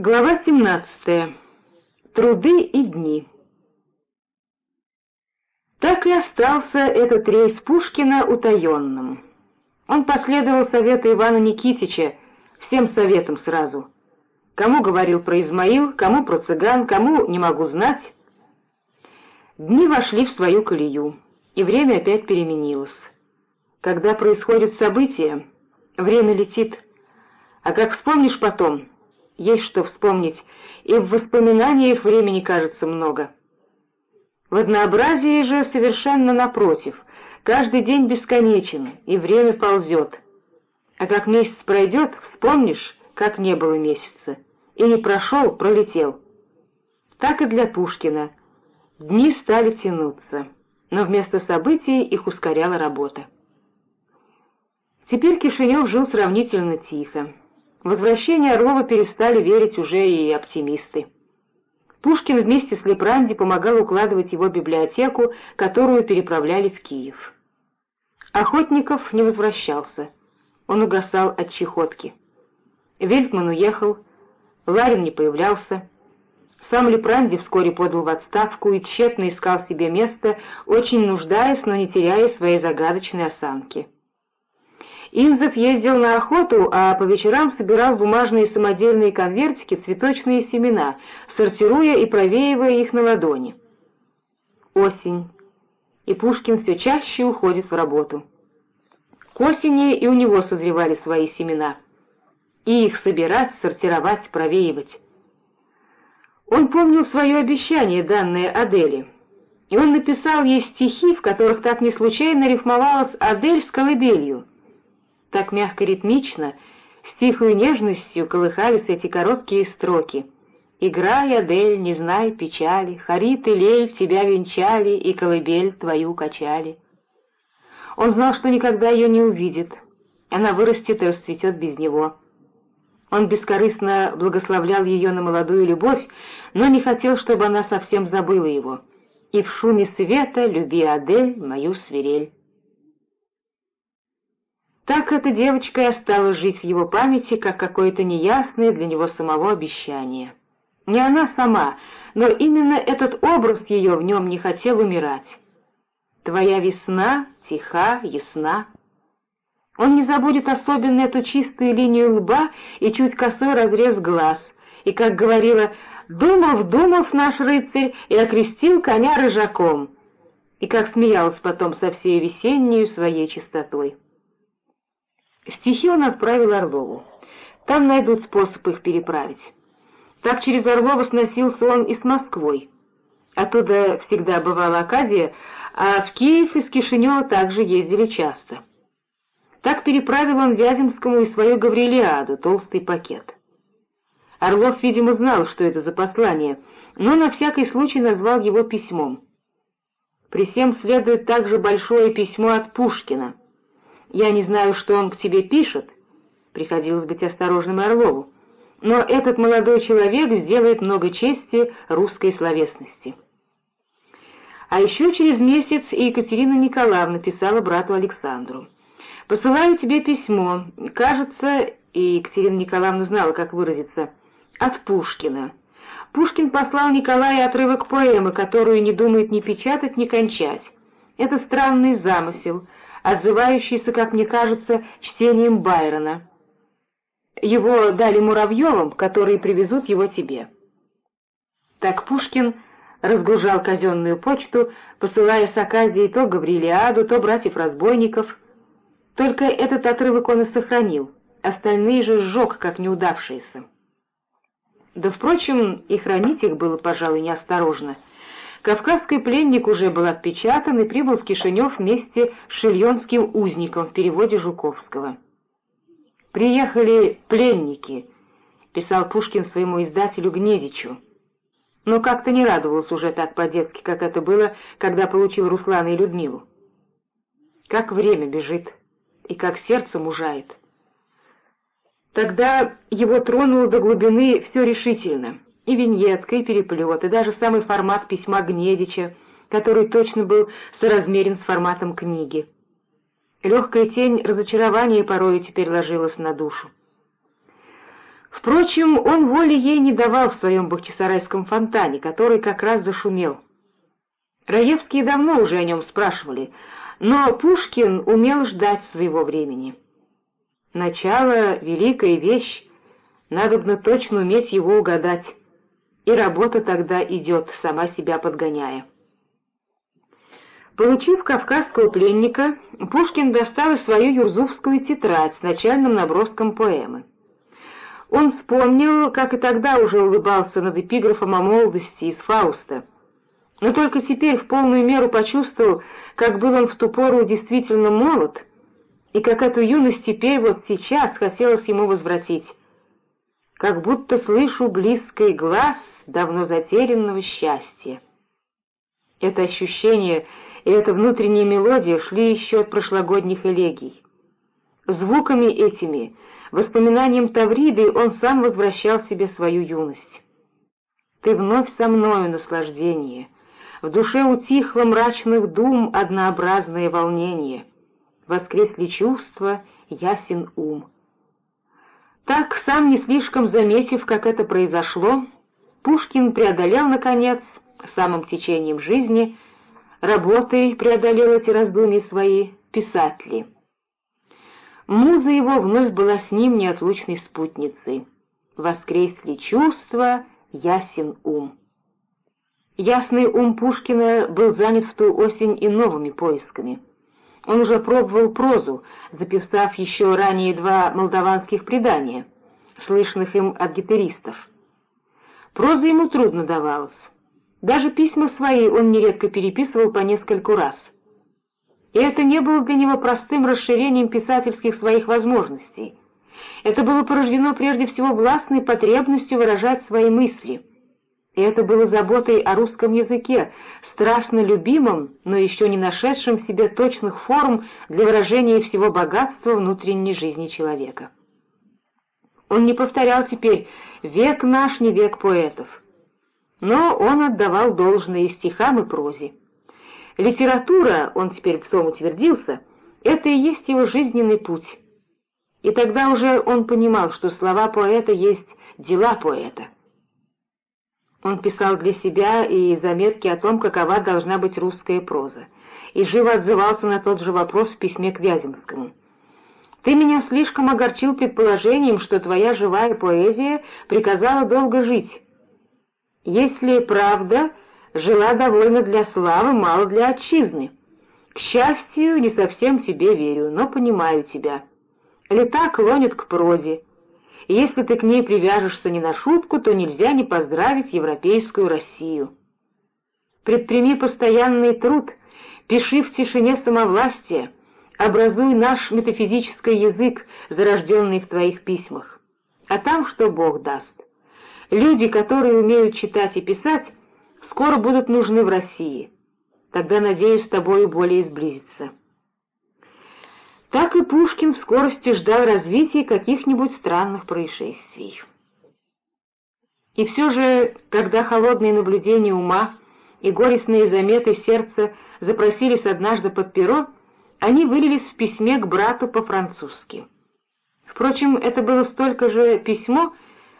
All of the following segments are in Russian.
Глава 17. Труды и дни. Так и остался этот рейс Пушкина утаенным. Он последовал совету Ивана Никитича, всем советам сразу. Кому говорил про Измаил, кому про цыган, кому не могу знать. Дни вошли в свою колею, и время опять переменилось. Когда происходят события, время летит, а как вспомнишь потом — есть что вспомнить, и в воспоминаниях времени кажется много. В однообразии же совершенно напротив, каждый день бесконечен, и время ползет. А как месяц пройдет, вспомнишь, как не было месяца, и не прошел, пролетел. Так и для Пушкина. Дни стали тянуться, но вместо событий их ускоряла работа. Теперь Кишинев жил сравнительно тихо. Возвращение Орлова перестали верить уже и оптимисты. Пушкин вместе с Лепранди помогал укладывать его библиотеку, которую переправляли в Киев. Охотников не возвращался. Он угасал от чехотки. Вельтман уехал, Ларин не появлялся. Сам Лепранди вскоре подал в отставку и тщетно искал себе место, очень нуждаясь, но не теряя своей загадочной осанки. Инзов ездил на охоту, а по вечерам собирал бумажные самодельные конвертики цветочные семена, сортируя и провеивая их на ладони. Осень, и Пушкин все чаще уходит в работу. К осени и у него созревали свои семена. И их собирать, сортировать, провеивать. Он помнил свое обещание, данное Аделе, и он написал ей стихи, в которых так не случайно рифмовалась Адель с колыбелью — так мягко ритмично, с тихой нежностью колыхались эти короткие строки. «Играй, Адель, не знай печали, Харит и Лель тебя венчали и колыбель твою качали». Он знал, что никогда ее не увидит, она вырастет и расцветет без него. Он бескорыстно благословлял ее на молодую любовь, но не хотел, чтобы она совсем забыла его. «И в шуме света люби, Адель, мою свирель». Так эта девочка и осталась жить в его памяти, как какое-то неясное для него самого обещание. Не она сама, но именно этот образ ее в нем не хотел умирать. Твоя весна тиха, ясна. Он не забудет особенно эту чистую линию лба и чуть косой разрез глаз, и, как говорила, «Думав, думав наш рыцарь, и окрестил коня рыжаком», и как смеялась потом со всей весенней своей чистотой. Стихи он отправил Орлову. Там найдут способ их переправить. Так через Орлова сносился он и с Москвой. Оттуда всегда бывала Акадия, а в Киев из Кишинева также ездили часто. Так переправил он Вяземскому и свою Гаврилиаду, толстый пакет. Орлов, видимо, знал, что это за послание, но на всякий случай назвал его письмом. При всем следует также большое письмо от Пушкина — я не знаю, что он к тебе пишет, приходилось быть осторожным Орлову, но этот молодой человек сделает много чести русской словесности. А еще через месяц Екатерина Николаевна писала брату Александру. «Посылаю тебе письмо. Кажется, и Екатерина Николаевна знала, как выразиться, от Пушкина. Пушкин послал Николаю отрывок поэмы, которую не думает ни печатать, ни кончать. Это странный замысел — отзывающийся, как мне кажется, чтением Байрона. Его дали Муравьевым, которые привезут его тебе. Так Пушкин разгружал казенную почту, посылая с Аказией то Гаврилиаду, то братьев-разбойников. Только этот отрывок он и сохранил, остальные же сжег, как неудавшиеся. Да, впрочем, и хранить их было, пожалуй, неосторожно — Кавказский пленник уже был отпечатан и прибыл в Кишинев вместе с шильонским узником в переводе Жуковского. «Приехали пленники», — писал Пушкин своему издателю Гнедичу. Но как-то не радовался уже так по-детски, как это было, когда получил Руслана и Людмилу. Как время бежит и как сердце мужает. Тогда его тронуло до глубины все решительно — и виньетка, и переплет, и даже самый формат письма Гнедича, который точно был соразмерен с форматом книги. Легкая тень разочарования порою теперь ложилась на душу. Впрочем, он воли ей не давал в своем бахчисарайском фонтане, который как раз зашумел. Раевские давно уже о нем спрашивали, но Пушкин умел ждать своего времени. Начало — великая вещь, надобно точно уметь его угадать, и работа тогда идет, сама себя подгоняя. Получив кавказского пленника, Пушкин достал свою юрзувскую тетрадь с начальным наброском поэмы. Он вспомнил, как и тогда уже улыбался над эпиграфом о молодости из Фауста, но только теперь в полную меру почувствовал, как был он в ту пору действительно молод, и как эту юность теперь вот сейчас хотелось ему возвратить. Как будто слышу близкий глаз давно затерянного счастья. Это ощущение и эта внутренняя мелодия шли еще от прошлогодних элегий. Звуками этими, воспоминанием Тавриды он сам возвращал себе свою юность. «Ты вновь со мною, наслаждение», в душе утихло мрачных дум однообразное волнение. Воскресли чувства, ясен ум. Так, сам не слишком заметив, как это произошло, Пушкин преодолел, наконец, самым течением жизни, работой преодолел эти раздумья свои, писатели. Муза его вновь была с ним неотлучной спутницей. Воскресли чувства, ясен ум. Ясный ум Пушкина был занят в ту осень и новыми поисками. Он уже пробовал прозу, записав еще ранее два молдаванских предания, слышных им от гитаристов. Проза ему трудно давалась. Даже письма свои он нередко переписывал по нескольку раз. И это не было для него простым расширением писательских своих возможностей. Это было порождено прежде всего властной потребностью выражать свои мысли — и это было заботой о русском языке, страшно любимым, но еще не нашедшим в себе точных форм для выражения всего богатства внутренней жизни человека. Он не повторял теперь «век наш не век поэтов», но он отдавал должное и стихам, и прозе. Литература, он теперь в том утвердился, это и есть его жизненный путь. И тогда уже он понимал, что слова поэта есть дела поэта. Он писал для себя и заметки о том, какова должна быть русская проза, и живо отзывался на тот же вопрос в письме к Вяземскому. «Ты меня слишком огорчил предположением, что твоя живая поэзия приказала долго жить. Если правда, жила довольно для славы, мало для отчизны. К счастью, не совсем тебе верю, но понимаю тебя. Лета клонят к прозе, если ты к ней привяжешься не на шутку, то нельзя не поздравить европейскую Россию. Предприми постоянный труд, пиши в тишине самовластия, образуй наш метафизический язык, зарожденный в твоих письмах. А там что Бог даст. Люди, которые умеют читать и писать, скоро будут нужны в России. Тогда, надеюсь, с тобою более сблизиться. Так и Пушкин в скорости ждал развития каких-нибудь странных происшествий. И все же, когда холодные наблюдения ума и горестные заметы сердца запросились однажды под перо, они вылились в письме к брату по-французски. Впрочем, это было столько же письмо,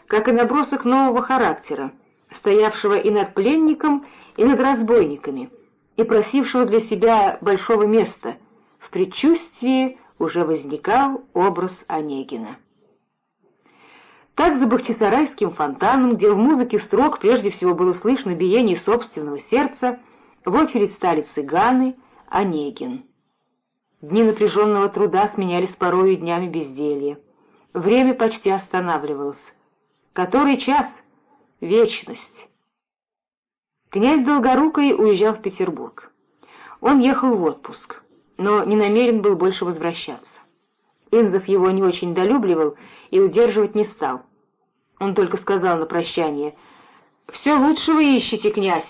как и набросок нового характера, стоявшего и над пленником, и над разбойниками, и просившего для себя большого места — в предчувствии уже возникал образ Онегина. Так за Бахчисарайским фонтаном, где в музыке строк прежде всего было слышно биение собственного сердца, в очередь стали цыганы, Онегин. Дни напряженного труда сменялись порою днями безделья. Время почти останавливалось. Который час? Вечность. Князь Долгорукой уезжал в Петербург. Он ехал в отпуск но не намерен был больше возвращаться. Инзов его не очень долюбливал и удерживать не стал. Он только сказал на прощание, «Все лучше вы ищете, князь,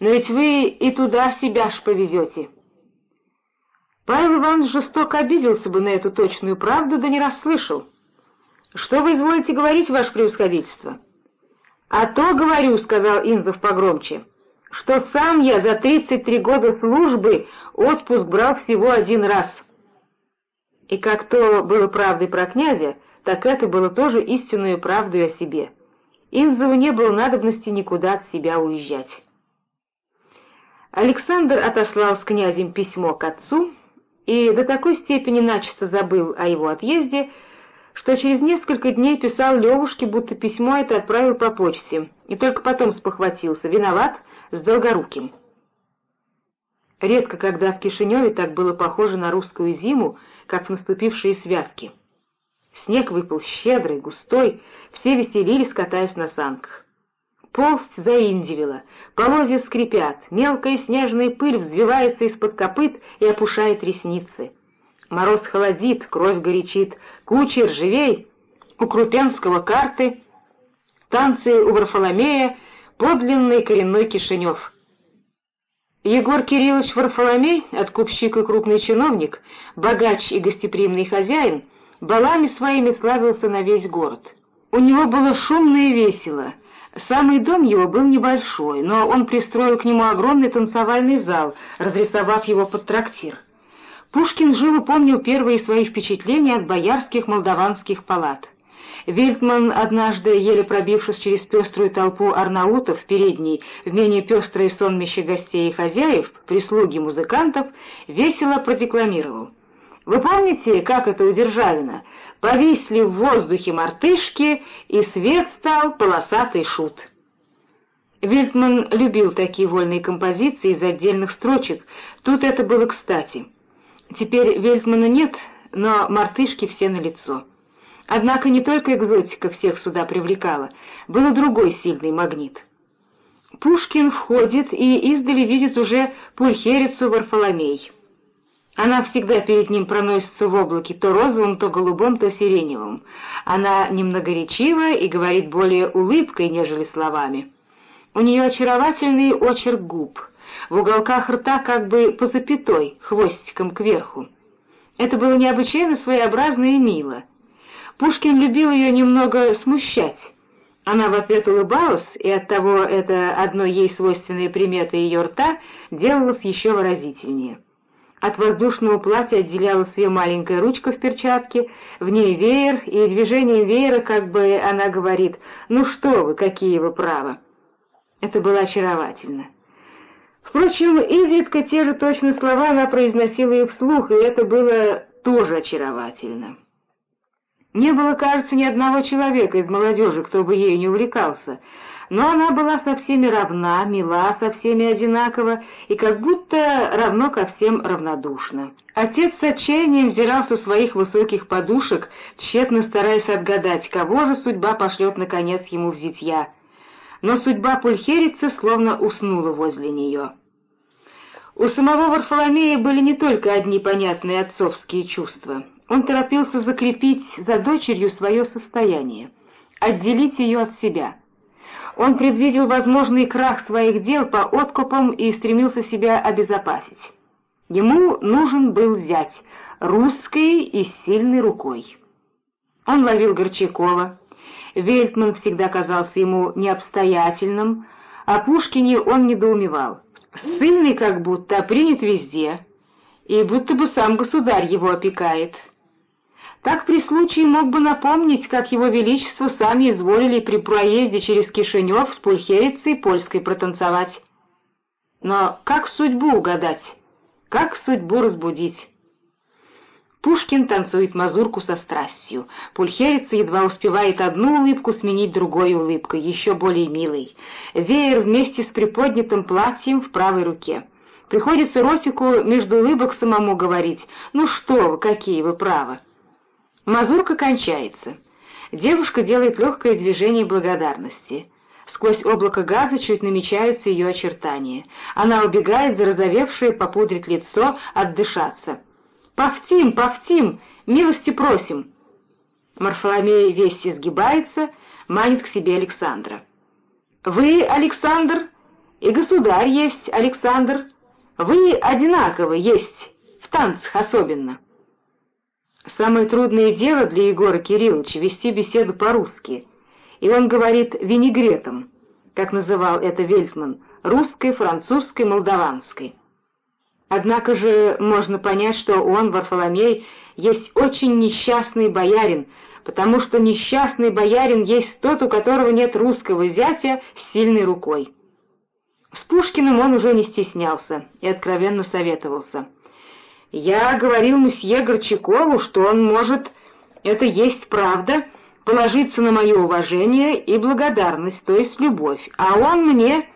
но ведь вы и туда себя ж повезете». Павел Иванович жестоко обиделся бы на эту точную правду, да не расслышал. «Что вы изволите говорить, ваше превосходительство?» «А то, говорю», — сказал Инзов погромче, — что сам я за 33 года службы отпуск брал всего один раз. И как то было правдой про князя, так это было тоже истинную правдой о себе. Инзову не было надобности никуда от себя уезжать. Александр отослал с князем письмо к отцу и до такой степени начисто забыл о его отъезде, что через несколько дней писал Левушке, будто письмо это отправил по почте, и только потом спохватился, виноват, с Долгоруким. Редко когда в Кишиневе так было похоже на русскую зиму, как в наступившие святки. Снег выпал щедрый, густой, все веселились, катаясь на санках. Полсть заиндивела, полозья скрипят, мелкая снежная пыль взвивается из-под копыт и опушает ресницы. Мороз холодит, кровь горячит, кучер, живей! У Крупенского карты, танцы у Варфоломея, подлинный коренной Кишинев. Егор Кириллович Варфоломей, откупщик и крупный чиновник, богач и гостеприимный хозяин, балами своими славился на весь город. У него было шумно и весело. Самый дом его был небольшой, но он пристроил к нему огромный танцевальный зал, разрисовав его под трактир. Пушкин живо помнил первые свои впечатления от боярских молдаванских палат. Вильтман, однажды, еле пробившись через пеструю толпу арнаутов в передней, в менее пестрое сонмище гостей и хозяев, прислуги музыкантов, весело продекламировал. «Вы помните, как это у Державина? Повисли в воздухе мартышки, и свет стал полосатый шут». Вильтман любил такие вольные композиции из отдельных строчек, тут это было кстати. Теперь Вельтмана нет, но мартышки все на лицо. Однако не только экзотика всех сюда привлекала, был и другой сильный магнит. Пушкин входит и издали видит уже пульхерицу Варфоломей. Она всегда перед ним проносится в облаке то розовым, то голубым, то сиреневым. Она немногоречива и говорит более улыбкой, нежели словами. У нее очаровательный очерк губ — в уголках рта как бы по запятой, хвостиком кверху. Это было необычайно своеобразно и мило. Пушкин любил ее немного смущать. Она в ответ улыбалась, и оттого это одной ей свойственной приметой ее рта делалось еще выразительнее. От воздушного платья отделялась ее маленькая ручка в перчатке, в ней веер, и движение веера, как бы она говорит, «Ну что вы, какие вы правы!» Это было очаровательно. Впрочем, изредка те же точные слова она произносила и вслух, и это было тоже очаровательно. Не было, кажется, ни одного человека из молодежи, кто бы ею не увлекался, но она была со всеми равна, мила со всеми одинаково и как будто равно ко всем равнодушна. Отец с отчаянием взирал со своих высоких подушек, тщетно стараясь отгадать, кого же судьба пошлет наконец ему в зятья но судьба пульхерицы словно уснула возле нее. У самого Варфоломея были не только одни понятные отцовские чувства. Он торопился закрепить за дочерью свое состояние, отделить ее от себя. Он предвидел возможный крах своих дел по откупам и стремился себя обезопасить. Ему нужен был взять русской и сильной рукой. Он ловил Горчакова, Вельтман всегда казался ему необстоятельным, а Пушкине он недоумевал. Сильный как будто, а принят везде, и будто бы сам государь его опекает. Так при случае мог бы напомнить, как его величество сами изволили при проезде через Кишинев с Пульхерицей польской протанцевать. Но как судьбу угадать, как судьбу разбудить? Пушкин танцует мазурку со страстью. Пульхерица едва успевает одну улыбку сменить другой улыбкой, еще более милой. Веер вместе с приподнятым платьем в правой руке. Приходится Росику между улыбок самому говорить «Ну что вы, какие вы правы!» Мазурка кончается. Девушка делает легкое движение благодарности. Сквозь облако газа чуть намечаются ее очертания. Она убегает, зарозовевшее, попудрить лицо, отдышаться. «Пахтим, пахтим, милости просим!» Марфоломей весь изгибается, манит к себе Александра. «Вы, Александр, и государь есть, Александр, вы одинаковы есть, в танцах особенно». Самое трудное дело для Егора Кирилловича — вести беседу по-русски, и он говорит «винегретом», как называл это Вельсман, русской, французской, молдаванской. Однако же можно понять, что он, Варфоломей, есть очень несчастный боярин, потому что несчастный боярин есть тот, у которого нет русского зятя с сильной рукой. С Пушкиным он уже не стеснялся и откровенно советовался. «Я говорил месье Горчакову, что он может, это есть правда, положиться на мое уважение и благодарность, то есть любовь, а он мне...»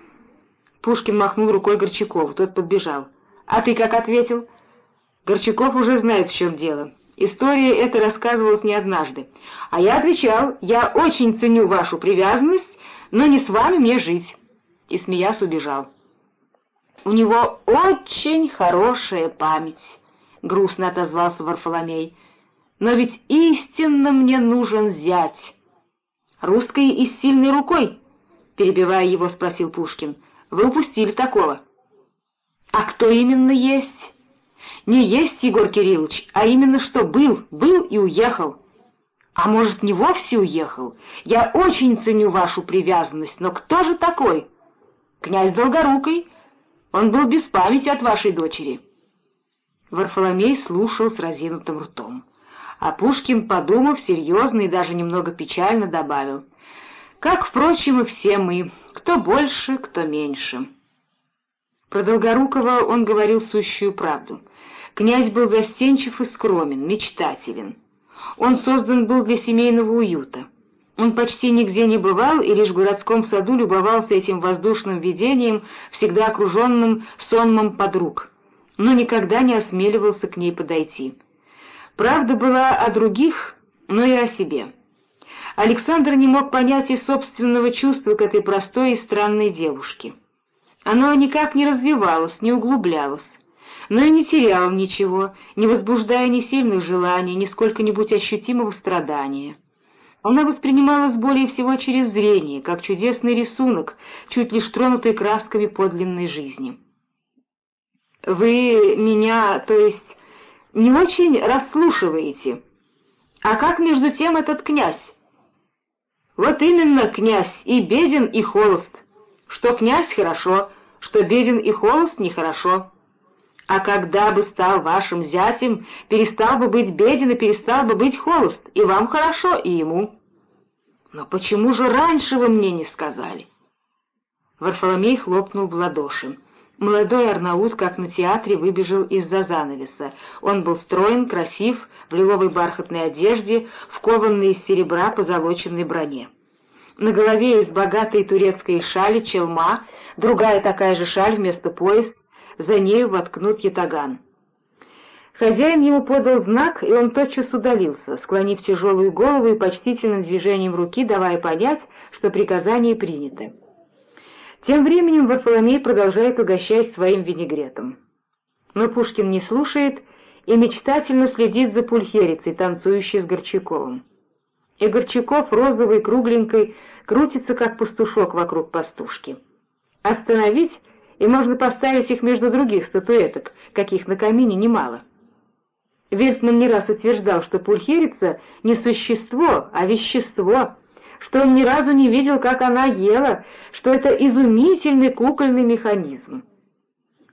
Пушкин махнул рукой Горчакову, тот подбежал. «А ты как ответил?» Горчаков уже знает, в чем дело. История эта рассказывалась не однажды. А я отвечал, я очень ценю вашу привязанность, но не с вами мне жить. И, смеясь, убежал. У него очень хорошая память, — грустно отозвался Варфоломей. Но ведь истинно мне нужен зять. Русской и с сильной рукой, — перебивая его, спросил Пушкин. Вы упустили такого. А кто именно есть? Не есть, Егор Кириллович, а именно что был, был и уехал. А может, не вовсе уехал? Я очень ценю вашу привязанность, но кто же такой? Князь Долгорукий. Он был без памяти от вашей дочери. Варфоломей слушал с разинутым ртом. А Пушкин, подумав, серьезно и даже немного печально добавил. Как, впрочем, и все мы, кто больше, кто меньше. Про Долгорукова он говорил сущую правду. Князь был застенчив и скромен, мечтателен. Он создан был для семейного уюта. Он почти нигде не бывал и лишь в городском саду любовался этим воздушным видением, всегда окруженным сонмом подруг, но никогда не осмеливался к ней подойти. Правда была о других, но и о себе. Александр не мог понять и собственного чувства к этой простой и странной девушке. Оно никак не развивалось, не углублялось но и не терял ничего, не возбуждая ни сильных желаний, ни сколько-нибудь ощутимого страдания. Она воспринималась более всего через зрение, как чудесный рисунок, чуть лишь тронутый красками подлинной жизни. «Вы меня, то есть, не очень расслушиваете. А как между тем этот князь?» «Вот именно князь, и беден, и холост. Что князь — хорошо, что беден и холост — нехорошо» а когда бы стал вашим зятем, перестал бы быть беден и перестал бы быть холост, и вам хорошо, и ему. Но почему же раньше вы мне не сказали? Варфоломей хлопнул в ладоши. Молодой Арнаут, как на театре, выбежал из-за занавеса. Он был строен, красив, в лиловой бархатной одежде, в кованной из серебра позолоченной броне. На голове из богатой турецкой шали челма, другая такая же шаль вместо пояса, за нею воткнут ятаган. Хозяин ему подал знак, и он тотчас удалился, склонив тяжелую голову и почтительным движением руки, давая понять, что приказание принято. Тем временем Варфоломей продолжает угощать своим винегретом. Но Пушкин не слушает и мечтательно следит за пульхерицей, танцующей с Горчаковым. И Горчаков, розовый, кругленькой, крутится, как пастушок вокруг пастушки. Остановить и можно поставить их между других статуэток, каких на камине немало. Вестман не раз утверждал, что пульхерица не существо, а вещество, что он ни разу не видел, как она ела, что это изумительный кукольный механизм.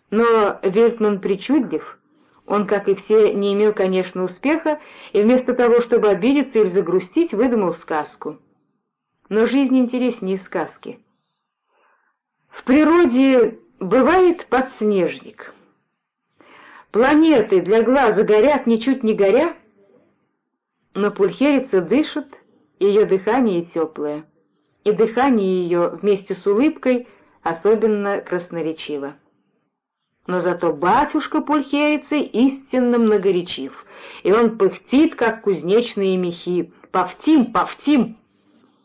Но Вестман причудлив, он, как и все, не имел, конечно, успеха, и вместо того, чтобы обидеться или загрустить, выдумал сказку. Но жизнь интереснее сказки. В природе Бывает подснежник. Планеты для глаза горят, ничуть не горя, но пульхерица дышит, ее дыхание теплое, и дыхание ее вместе с улыбкой особенно красноречиво. Но зато батюшка пульхерицы истинно многоречив, и он пыхтит, как кузнечные мехи. «Повтим, повтим!»